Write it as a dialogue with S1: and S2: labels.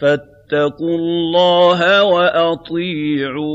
S1: فَاتَّقُوا اللَّهَ وَأَطِيعُونِ